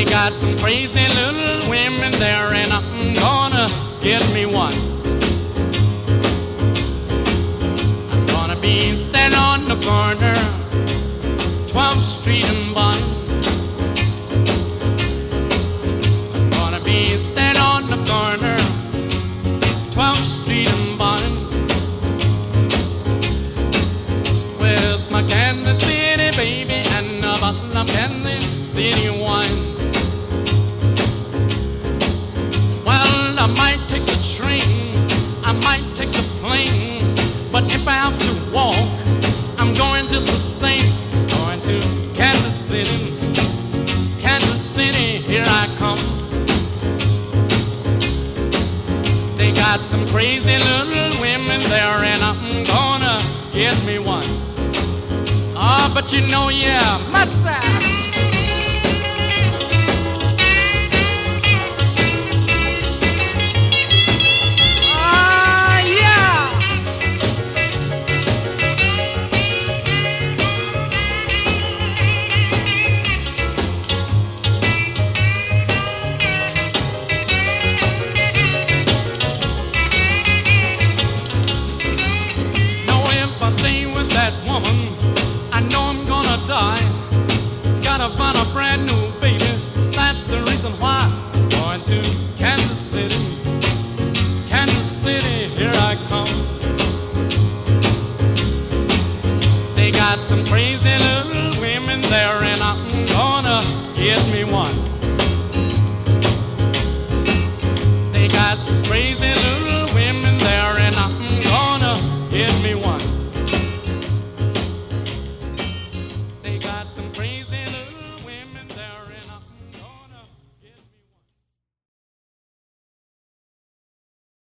They got some crazy little women there, and I'm gonna get me one. I'm gonna be standing on the corner, 12th Street and Vine. I'm gonna be standing on the corner, 12th Street and Vine. With my Kansas City baby and a bottle of Kansas City wine. The plane, but if I have to walk, I'm going just the same. Going to Kansas City, Kansas City, here I come. They got some crazy little women there, and I'm gonna get me one. Ah, oh, but you know, yeah, my.